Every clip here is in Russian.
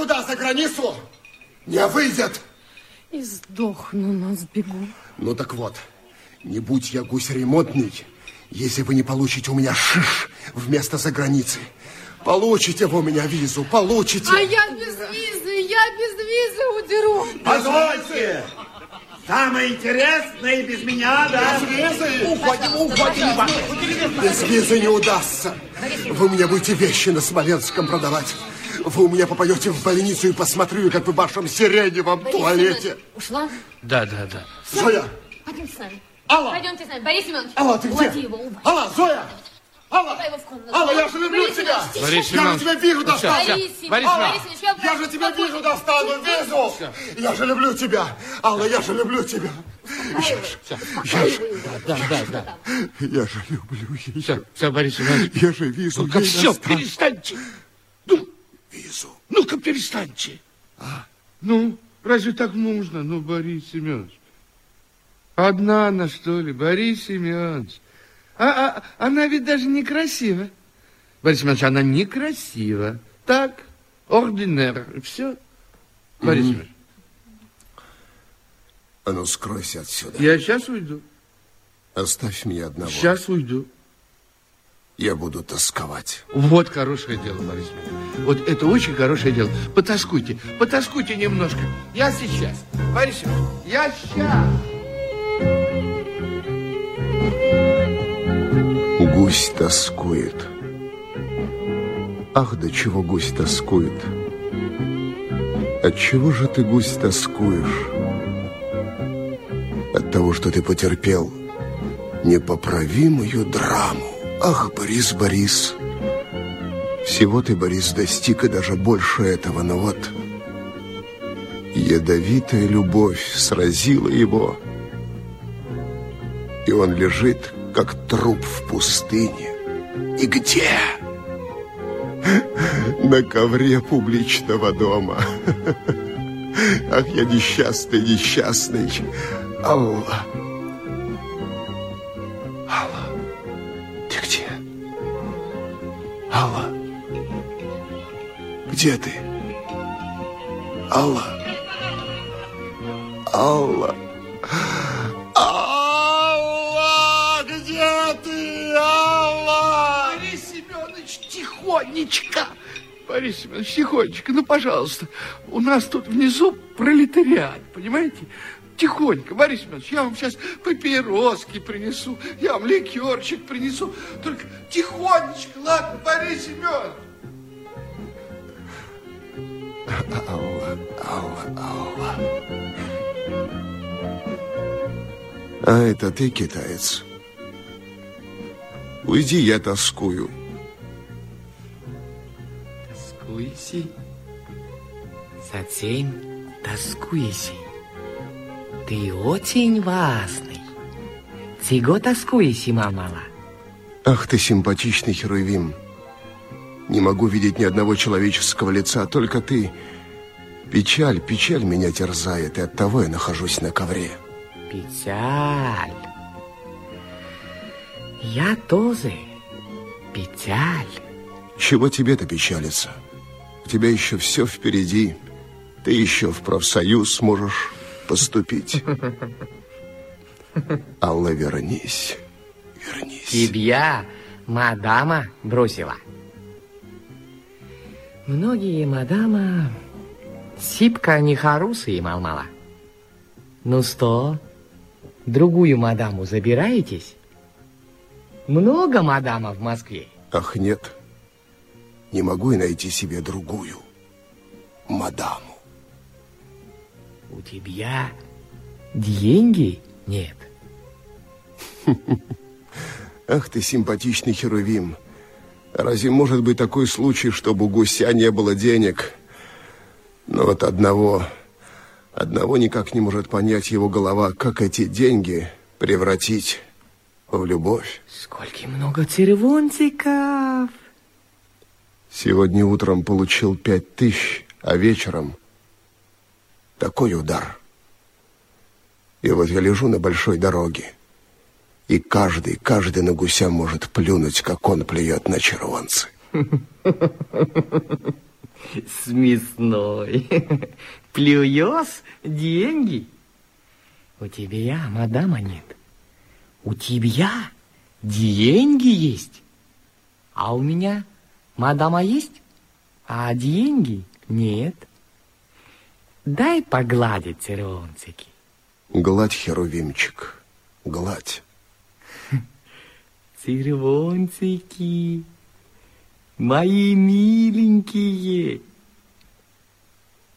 никуда за границу не выйдет. И сдохну на сбегу. Ну так вот, не будь я гусь ремонтный, если вы не получите у меня шиш вместо за границы. Получите вы у меня визу, получите. А я без визы, я без визы удеру. Позвольте! Самое интересное без меня, да? Без визы? Уходим, уходим. Без визы не удастся. Вы мне будете вещи на Смоленском продавать. Вы у меня попадете в больницу и посмотрю, как вы в вашем сиреневом туалете. Ушла? Да, да, да. Зоя! Пойдемте с нами. Алла! Пойдемте с нами. Борис Семенович, Алла, ты уводи где? его, уводи. Алла, Зоя! Алла! Алла, я же люблю Борис тебя! Борис Я же визу ну, достану! Борис Борис Алла, Борис я я же тебе визу достану, визу! Я же люблю тебя! Алла, я же люблю тебя! Я же, Да, да, да. я же люблю ее. Все, все, Борис Иванович. Я же визу Ну-ка, ей все, достану. перестаньте. Визу. ну-ка, перестаньте. Ну, разве так можно? Ну, Борис Семенович. Одна она, что ли, Борис Семенович? А, а, она ведь даже некрасива. Борис Семенович, она некрасива. Так, ординер, все. Борис Семенович, А ну, скройся отсюда. я сейчас уйду. Оставь меня одного. Сейчас уйду. Я буду тосковать. Вот хорошее дело, Борис Семенович. Вот это очень хорошее дело. Потаскуйте, потаскуйте немножко. Я сейчас. Борис Семенович, я сейчас. Гусь тоскует. Ах, до чего гусь тоскует. От чего же ты, гусь, тоскуешь? От того, что ты потерпел непоправимую драму. Ах, Борис, Борис. Всего ты, Борис, достиг и даже больше этого, но вот ядовитая любовь сразила его, и он лежит, как труп в пустыне. И где? На ковре публичного дома. Ах, я несчастный, несчастный. Алла. Алла, где ты? Алла. Алла. Алла, где ты, Алла? Борис Семенович, тихонечко. Борис Семенович, тихонечко, ну, пожалуйста. У нас тут внизу пролетариат, понимаете? Тихонько, Борис Семенович, я вам сейчас папироски принесу, я вам ликерчик принесу. Только тихонечко, ладно, Борис Семенович. Алла, Алла, Алла. А это ты, китаец? Уйди, я тоскую. Тоскуйся. Затем тоскуйся. Ты очень важный. Чего тоскуйся, мамала? Ах ты, симпатичный Херувим. Не могу видеть ни одного человеческого лица, только ты. Печаль, печаль меня терзает, и оттого я нахожусь на ковре. Печаль. Я тоже. Печаль. Чего тебе-то печалиться? У тебя еще все впереди. Ты еще в профсоюз можешь поступить. Алла, вернись. Вернись. Тебя мадама бросила. Многие мадама сипка нехорошие, мал-мала. Ну что, другую мадаму забираетесь? Много мадама в Москве? Ах, нет. Не могу я найти себе другую мадаму. У тебя деньги нет. Ах ты, симпатичный Херувим. Разве может быть такой случай, чтобы у гуся не было денег? Но вот одного, одного никак не может понять его голова, как эти деньги превратить в любовь. Сколько много червонциков. Сегодня утром получил пять тысяч, а вечером такой удар. И вот я лежу на большой дороге, и каждый, каждый на гуся может плюнуть, как он плюет на червонцы. Смешной. Плюешь деньги? У тебя, мадама, нет. У тебя деньги есть. А у меня мадама есть, а деньги нет. Дай погладить церонцики. Гладь, Херувимчик, гладь. Цервонцики, мои миленькие.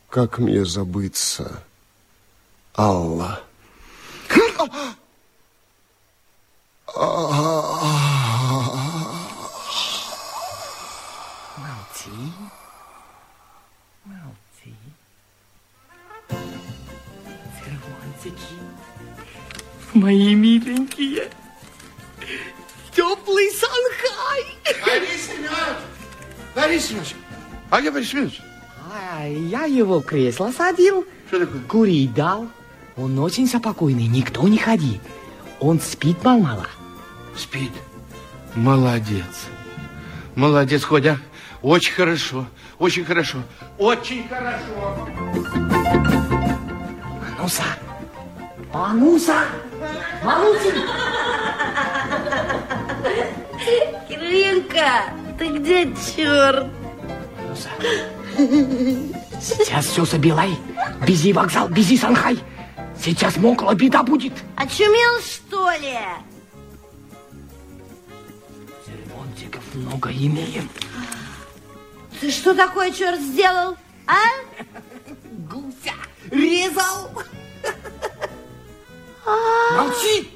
Как мне забыться, Алла? Молчи, Цервонцики, мои миленькие. Теплый Санхай. Борис Семенович! Борис Семенович! А где Борис Семенович? А, я его в кресло садил, Что такое? курить дал. Он очень спокойный, никто не ходит. Он спит мало-мало. Спит. Молодец. Молодец, Ходя. Очень хорошо. Очень хорошо. Очень хорошо. Мануса! Мануса! Манусин! Киринка, ты где, черт? Мануса! Сейчас все забилай. Бези вокзал, бези Санхай. Сейчас мокла беда будет. Очумел, что ли? Церемонтиков много имеем. Ты что такое, черт, сделал, а? Гуся резал. マキ！